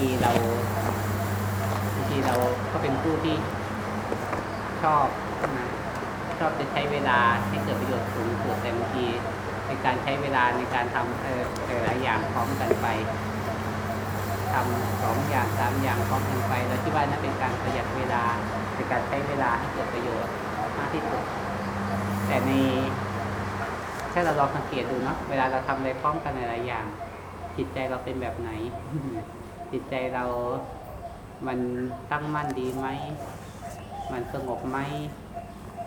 ทีเราบางทีเราก็เป็นผู้ที่ชอบนะชอบจะใช้เวลาให้เกิดประโยชน์สูงสุดแต่บางทีในการใช้เวลาในการทำเออหลายอย่างพร้อมกันไปทำสองอย่างสามอย่างพร้อมกันไปเราคิดว่านั่นเป็นการประหยัดเวลาในการใช้เวลาให้เกิดประโยชน์มากที่สุด แต่ในถ้าเราลองสังเกตดูเนาะเวลาเราทำอะไรพร้อมกันหลายอย่างจิตใจเราเป็นแบบไหน จิตใจเรามันตั้งมั่นดีไหม มันสงบไหม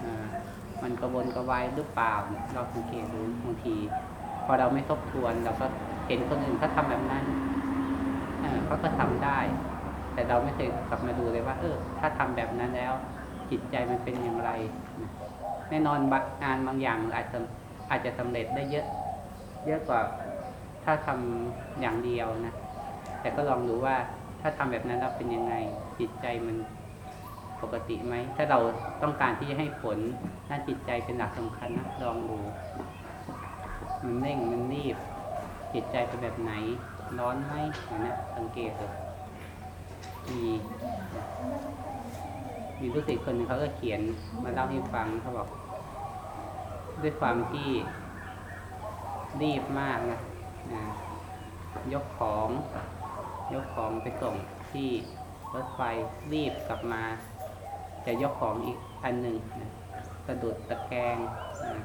อ่ามันกระวนกระวายหรือเปล่า เราสังเกตดูบางที พอเราไม่ทบทวนเราก็เห็นคนอื่นเขาทำแบบนั้นเออเขาก็ทำได้ แต่เราไม่เคยกลับมาดูเลยว่า เออ ถ้าทำแบบนั้นแล้ว จิตใจมันเป็นอย่างไร แน่นอนบางงานบางอย่างอาจจะอาจจะสำเร็จได้เยอะ เยอะกว่าถ้าทำอย่างเดียวนะ แต่ก็ลองดูว่าถ้าทำแบบนั้นแล้วเป็นยังไงจิตใจมันปกติไหม ถ้าเราต้องการที่จะให้ผลด้านจิตใจเป็นหลักสำคัญนะลองดู มันเร่งมันรีบ จิตใจเป็นแบบไหน ร้อนไหมนี้สังเกตดูมีมีรู้สึกคนหนึงเขาก็เขียนมาเล่าให้ฟังเขาบอก ด้วยความที่รีบมากนะอ่ายกของ ยกของไปส่งที่รถไฟรีบกลับมา จะยกของอีกอันหนึ่งนะสะดุดตะแกรงนะ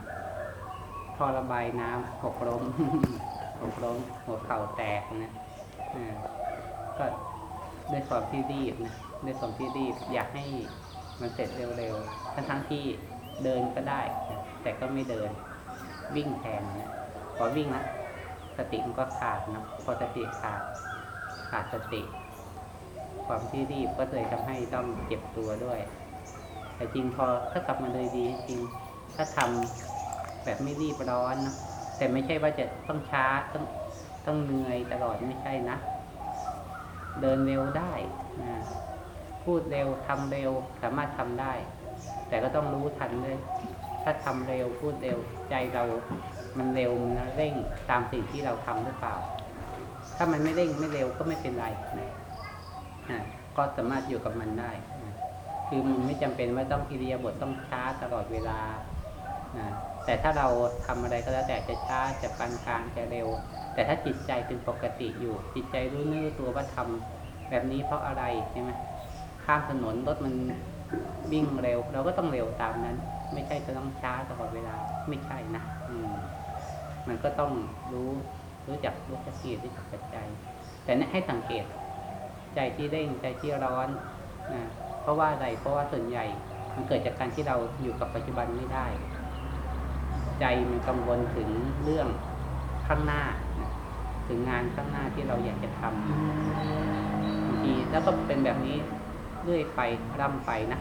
ท่อระบายน้ำหกล้มหกล้มหัวเข่าแตกนะก็ด้วยความที่รีบนะด้วยความที่รีบอยากให้มันเสร็จเร็วๆทั้งทั้งๆที่เดินก็ได้ แต่ก็ไม่เดินวิ่งแทนนะพอวิ่งนะสติมันก็ขาดเนาะพอสติขาด ขาดสติ ความที่รีบก็เลยทำให้ต้องเจ็บตัวด้วย แต่จริงพอถ้ากลับมาเลยดีจริง ถ้าทำแบบไม่รีบร้อนนะแต่ไม่ใช่ว่าจะต้องช้าต้องต้องเหนื่อยตลอดไม่ใช่นะ เดินเร็วได้นะพูดเร็วทำเร็วสามารถทำได้ แต่ก็ต้องรู้ทันด้วย ถ้าทำเร็วพูดเร็วใจเรามันเร็วมันเร่งตามสิ่งที่เราทำหรือเปล่า ถ้ามันไม่เร่งไม่เร็วก็ไม่เป็นไรนะอะก็สามารถอยู่กับมันได้นะคือมันไม่จำเป็นว่าต้องอิริยาบถต้องช้าตลอดเวลานะแต่ถ้าเราทำอะไรก็แล้วแต่จะช้าจะปานกลางจะเร็ว แต่ถ้าจิตใจเป็นปกติอยู่ จิตใจรู้เนื้อรู้ตัวว่าทำแบบนี้เพราะอะไรใช่ไหมข้ามถนนรถมันวิ่งเร็ว เราก็ต้องเร็วตามนั้น ไม่ใช่จะต้องช้าตลอดเวลาไม่ใช่นะอืมมันก็ต้องรู้ รู้จักรู้จักเหตุรู้จักปัจแต่เนี่ยให้สังเกต ใจที่เร่งใจที่ร้อนนะเพราะว่าอะไรเพราะว่าส่วนใหญ่มันเกิดจากการที่เราอยู่กับปัจจุบันไม่ได้ ใจมันกังวลถึงเรื่องข้างหน้าถึงงานข้างหน้าที่เราอยากจะทำบางทีแล้วก็เป็นแบบนี้เรื่อยไปร่ำไปนะ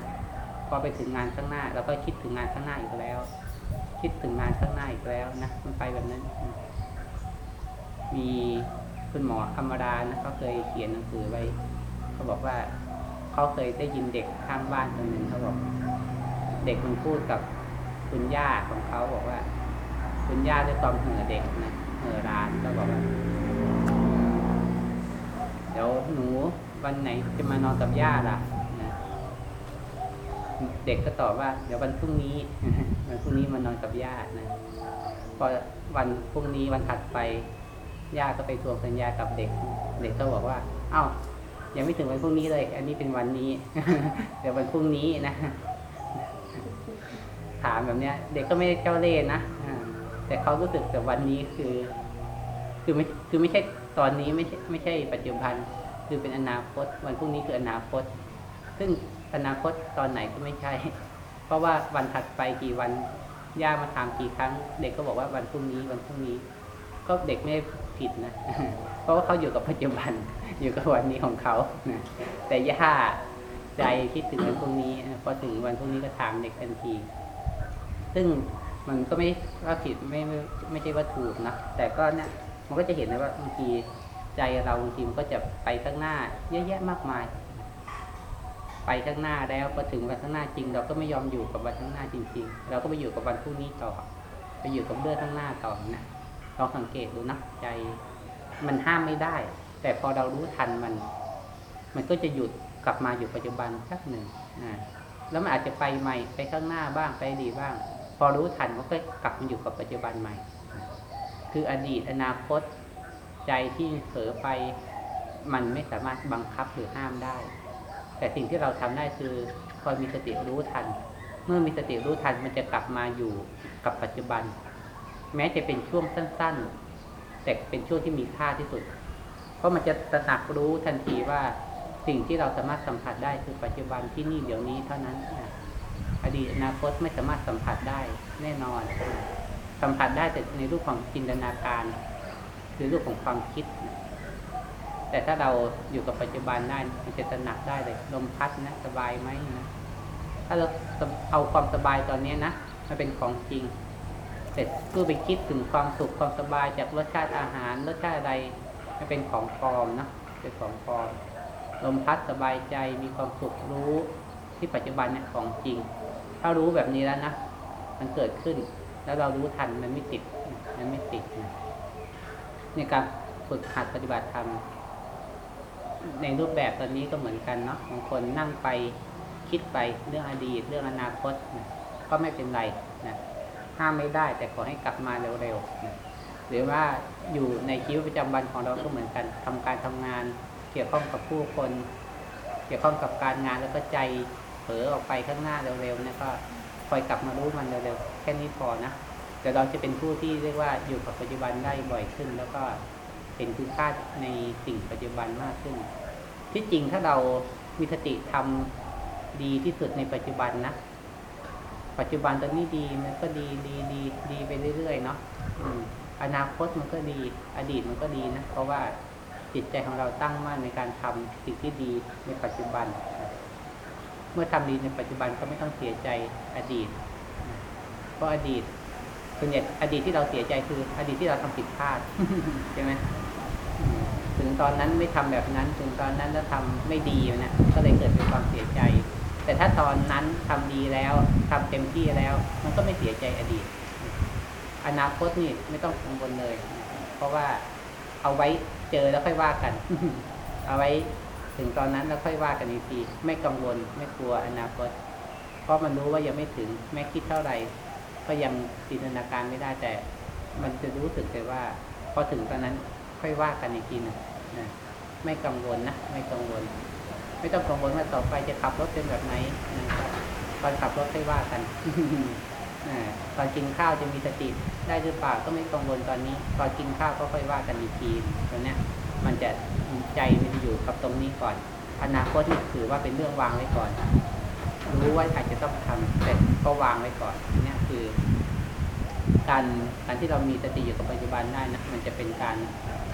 พอไปถึงงานข้างหน้าเราก็คิดถึงงานข้างหน้าอีกแล้ว คิดถึงงานข้างหน้าอีกแล้วนะมันไปแบบนั้น มีคุณหมอธรรมดานะเขาเคยเขียนหนังสือไว้ เขาบอกว่าเขาเคยได้ยินเด็กข้างบ้านคนหนึ่งเขาบอก เด็กมันพูดกับคุณย่าของเขาบอกว่า คุณย่าด้วยความเห่อเด็กนะเห่อร้านก็บอกว่าเดี๋ยวหนูวันไหนจะมานอนกับย่าล่ะนะเด็กก็ตอบว่า เดี๋ยววันพรุ่งนี้วันพรุ่งนี้มานอนกับย่านะพอวันพรุ่งนี้วันถัดไป ย่าก็ไปทวงสัญญากับเด็ก เด็กก็บอกว่า เอ้ายังไม่ถึงวันพรุ่งนี้เลย อันนี้เป็นวันนี้ เดี๋ยววันพรุ่งนี้นะ ถามแบบเนี้ย เด็กก็ไม่ได้เจ้าเล่ห์นะแต่เขารู้สึกแต่วันนี้คือ คือไม่คือไม่ใช่ตอนนี้ไม่ใช่ไม่ใช่ปัจจุบัน คือเป็นอนาคต วันพรุ่งนี้คืออนาคต ซึ่งอนาคตตอนไหนก็ไม่ใช่ เพราะว่าวันถัดไปกี่วันย่ามาถามกี่ครั้ง เด็กก็บอกว่าวันพรุ่งนี้วันพรุ่งนี้ ก็เด็กไม่ ผิดนะ เพราะว่าเขาอยู่กับปัจจุบัน อยู่กับวันนี้ของเขานะแต่ย่าใจคิดถึงวันพรุ่งนี้พอถึงวันพรุ่งนี้ก็ถามเด็กทันที ซึ่งมันก็ไม่ว่าผิดไม่ไม่ไม่ใช่ว่าถูกนะแต่ก็เนี่ยมันก็จะเห็นนะว่าบางทีใจเราบางทีมันก็จะไปข้างหน้า เยอะแยะมากมาย ไปข้างหน้าแล้วพอถึงวันข้างหน้าจริง เราก็ไม่ยอมอยู่กับวันข้างหน้าจริง ๆ เราก็ไปอยู่กับวันพรุ่งนี้ต่อ ไปอยู่กับเรื่องข้างหน้าต่อนะ ลองสังเกตดูนะใจ มันห้ามไม่ได้ แต่พอเรารู้ทันมัน มันก็จะหยุดกลับมาอยู่ปัจจุบันสักหนึ่งนะแล้วมันอาจจะไปใหม่ไปข้างหน้าบ้างไปดีบ้าง พอรู้ทันมันก็กลับมาอยู่กับปัจจุบันใหม่ คืออดีตอนาคต ใจที่เผลอไป มันไม่สามารถบังคับหรือห้ามได้ แต่สิ่งที่เราทำได้คือคอยมีสติรู้ทัน เมื่อมีสติรู้ทันมันจะกลับมาอยู่กับปัจจุบัน แม้จะเป็นช่วงสั้น ๆ แต่เป็นช่วงที่มีค่าที่สุด เพราะมันจะตระหนักรู้ทันทีว่าสิ่งที่เราสามารถสัมผัสได้คือปัจจุบันที่นี่เดี๋ยวนี้เท่านั้นอดีตอนาคตไม่สามารถสัมผัสได้แน่นอน สัมผัสได้แต่ในรูปของจินตนาการ คือรูปของความคิด แต่ถ้าเราอยู่กับปัจจุบันได้มันจะตระหนักได้เลยลมพัดนะสบายไหมนะถ้าเราเอาความสบายตอนนี้นะมาเป็นของจริง เสร็จก็ไปคิดถึงความสุขความสบายจากรสชาติอาหารรสชาติอะไรมันเป็นของปลอมนะเป็นของปลอมลมพัดสบายใจมีความสุขรู้ที่ปัจจุบันเนี่ยของจริง ถ้ารู้แบบนี้แล้วนะมันเกิดขึ้น แล้วเรารู้ทันมันไม่ติดมันไม่ติดนะในการฝึกหัดปฏิบัติธรรมในรูปแบบตอนนี้ก็เหมือนกันเนาะบางคนนั่งไปคิดไปเรื่องอดีตเรื่องอนาคตนะก็ไม่เป็นไรนะ ห้ามไม่ได้ แต่ขอให้กลับมาเร็วๆหรือว่าอยู่ในชีวิตประจำวันของเราก็เหมือนกันทำการทำงาน เกี่ยวข้องกับผู้คน เกี่ยวข้องกับการงานแล้วก็ใจเผลอออกไปข้างหน้าเร็วๆนี่ก็คอยกลับมารู้มันเร็วๆแค่นี้พอนะแต่เราจะเป็นผู้ที่เรียกว่าอยู่กับปัจจุบันได้บ่อยขึ้น แล้วก็เห็นคุณค่าในสิ่งปัจจุบันมากขึ้น ที่จริงถ้าเรามีสติทำดีที่สุดในปัจจุบันนะ ปัจจุบันตอนนี้ดีมันก็ดีดีดีดีไปเรื่อยๆเนาะออนาคตมันก็ดี อดีตมันก็ดีนะ เพราะว่าจิตใจของเราตั้งมั่นในการทำสิ่งที่ดีในปัจจุบัน เมื่อทำดีในปัจจุบันก็ไม่ต้องเสียใจอดีต เพราะอดีตส่วนใหญ่อดีตที่เราเสียใจคือ อดีตที่เราทำผิดพลาดใช่ไหมถึงตอนนั้นไม่ทำแบบนั้น ถึงตอนนั้นแล้วทำไม่ดีนะก็เลยเกิดเป็นความเสียใจ แต่ถ้าตอนนั้นทำดีแล้วทำเต็มที่แล้ว มันก็ไม่เสียใจอดีต อนาคตนี่ไม่ต้องกังวลเลย เพราะว่าเอาไว้เจอแล้วค่อยว่ากัน เอาไว้ถึงตอนนั้นแล้วค่อยว่ากันอีกทีไม่กังวลไม่กลัวอนาคต เพราะมันรู้ว่ายังไม่ถึงแม้คิดเท่าไหร่ก็ยังจินตนาการไม่ได้แต่ มันจะรู้สึกเลยว่า พอถึงตอนนั้นค่อยว่ากันอีกทีนะไม่กังวลนะไม่กังวล ไม่ต้องกังวลว่าต่อไปจะขับรถเป็นแบบไหนนะครับตอนขับรถค่อยว่ากันตอนกินข้าวจะมีสติได้หรือเปล่าก็ไม่กังวลตอนนี้ ตอนกินข้าวก็ค่อยว่ากันอีกทีตอนนี้มันจะใจมันจะอยู่กับตรงนี้ก่อน อนาคตนี่ถือว่าเป็นเรื่องวางไว้ก่อน รู้ว่าอาจจะต้องทำแต่ก็วางไว้ก่อนเนี่ยคือ การการที่เรามีสติอยู่กับปัจจุบันได้นะมันจะเป็นการ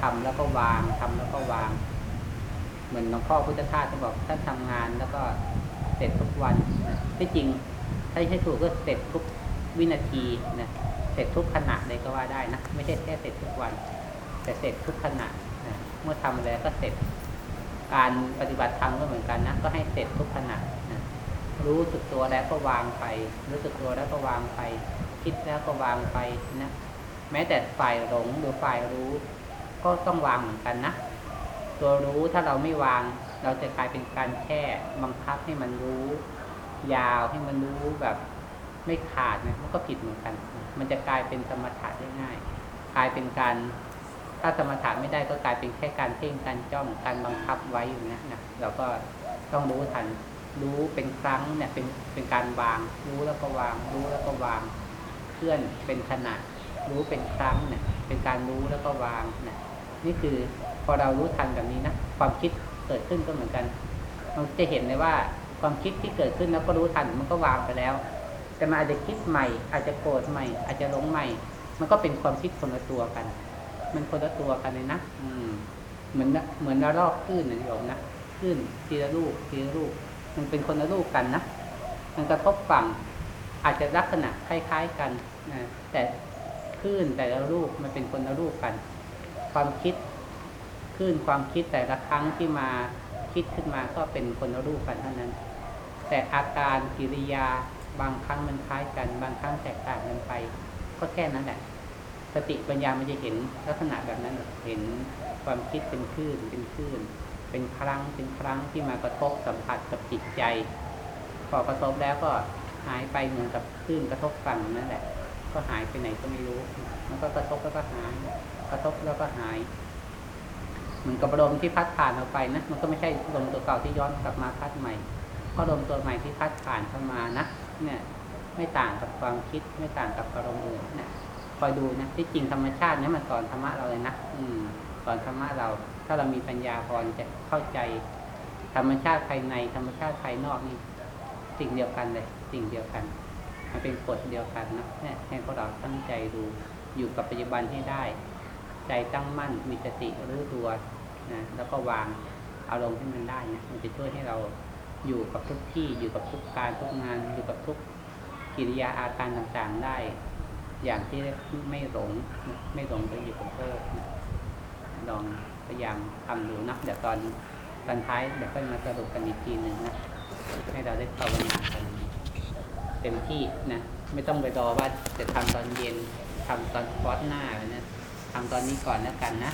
ทำแล้วก็วางทำแล้วก็วาง เหมือนหลวงพ่อพุทธทาสที่บอกท่านทำงานแล้วก็เสร็จทุกวันนะที่จริงถ้าให้ถูกก็เสร็จทุกวินาทีนะเสร็จทุกขณะเลยก็ว่าได้นะไม่ใช่แค่เสร็จทุกวัน แต่เสร็จทุกขณะนะเมื่อทำแล้วก็เสร็จ การปฏิบัติธรรมก็เหมือนกันนะก็ให้เสร็จทุกขณะนะรู้สึกตัวแล้วก็วางไป รู้สึกตัวแล้วก็วางไป คิดแล้วก็วางไปนะแม้แต่ฝ่ายหลงหรือฝ่ายรู้ ก็ต้องวางเหมือนกันนะ ตัวรู้ถ้าเราไม่วาง เราจะกลายเป็นการแค่บังคับให้มันรู้ ยาวให้มันรู้แบบไม่ขาดนะมันก็ผิดเหมือนกัน มันจะกลายเป็นสมถะได้ง่าย กลายเป็นการ ถ้าสมถะไม่ได้ก็กลายเป็นแค่การเพ่งการจ้องการบังคับไว้อยู่นะนะเราก็ต้องรู้ทันรู้เป็นครั้งเนี่ยเป็นเป็นการวาง รู้แล้วก็วาง รู้แล้วก็วางเคลื่อนเป็นขณะรู้เป็นครั้งเนี่ยเป็นการรู้แล้วก็วางนะนี่คือ พอเรารู้ทันแบบนี้นะความคิดเกิดขึ้นก็เหมือนกันมันจะเห็นเลยว่าความคิดที่เกิดขึ้นแล้วก็รู้ทันมันก็วางไปแล้ว แต่มันอาจจะคิดใหม่ อาจจะโกรธใหม่ อาจจะหลงใหม่ มันก็เป็นความคิดคนละตัวกัน มันคนละตัวกันเลยนะอืมเหมือนเหมือนระลอกคลื่นนะโยมนะคลื่นทีละลูกทีละลูกมันเป็นคนละลูกกันนะมันกระทบฝั่ง อาจจะลักษณะคล้ายๆกันนะแต่คลื่นแต่ละลูกมันเป็นคนละลูกกัน ความคิด คลื่นความคิดแต่ละครั้งที่มาคิดขึ้นมาก็เป็นคนละลูกกันเท่านั้น แต่อาการกิริยาบางครั้งมันคล้ายกัน บางครั้งแตกต่างกันไป ก็แค่นั้นแหละสติปัญญามันจะเห็นลักษณะแบบนั้นเห็นความคิดเป็นคลื่นเป็นคลื่น เป็นครั้งเป็นครั้งที่มากระทบสัมผัสกับจิตใจ พอกระทบแล้วก็หายไปเหมือนกับคลื่นกระทบฝั่งนั่นแหละ ก็หายไปไหนก็ไม่รู้ มันก็กระทบแล้วก็หาย กระทบแล้วก็หาย เหมือนกับลมที่พัดผ่านออกไปนะ มันก็ไม่ใช่ลมตัวเก่าที่ย้อนกลับมาพัดใหม่ ก็ลมตัวใหม่ที่พัดผ่านเข้ามานะเนี่ยไม่ต่างกับความคิดไม่ต่างกับอารมณ์อื่นนะคอยดูนะที่จริงธรรมชาติเนี่ยมันสอนธรรมะเราเลยนะอืมสอนธรรมะเรา ถ้าเรามีปัญญาพอจะเข้าใจ ธรรมชาติภายใน ธรรมชาติภายนอกนี่สิ่งเดียวกันเลย สิ่งเดียวกันมันเป็นกฎเดียวกันนะเนี่ยให้พวกเราตั้งใจดูอยู่กับปัจจุบันให้ได้ ใจตั้งมั่นมีสติรู้ตัวนะแล้วก็วางอารมณ์ให้มันได้นะมันจะช่วยให้เราอยู่กับทุกที่อยู่กับทุกการทุกงานอยู่กับทุกกิริยาอาการต่างๆได้ อย่างที่ไม่หลงไม่หลงไปอยู่กับโลกนะลองพยายามทำดูนะเดี๋ยวตอนตอนท้ายเดี๋ยวค่อยมาสรุปกันอีกทีหนึ่งนะให้เราได้ภาวนากันเต็มที่นะไม่ต้องไปรอว่าจะทำตอนเย็นทำตอนฟอสหน้าเลยนะ ทำตอนนี้ก่อนแล้วกันนะ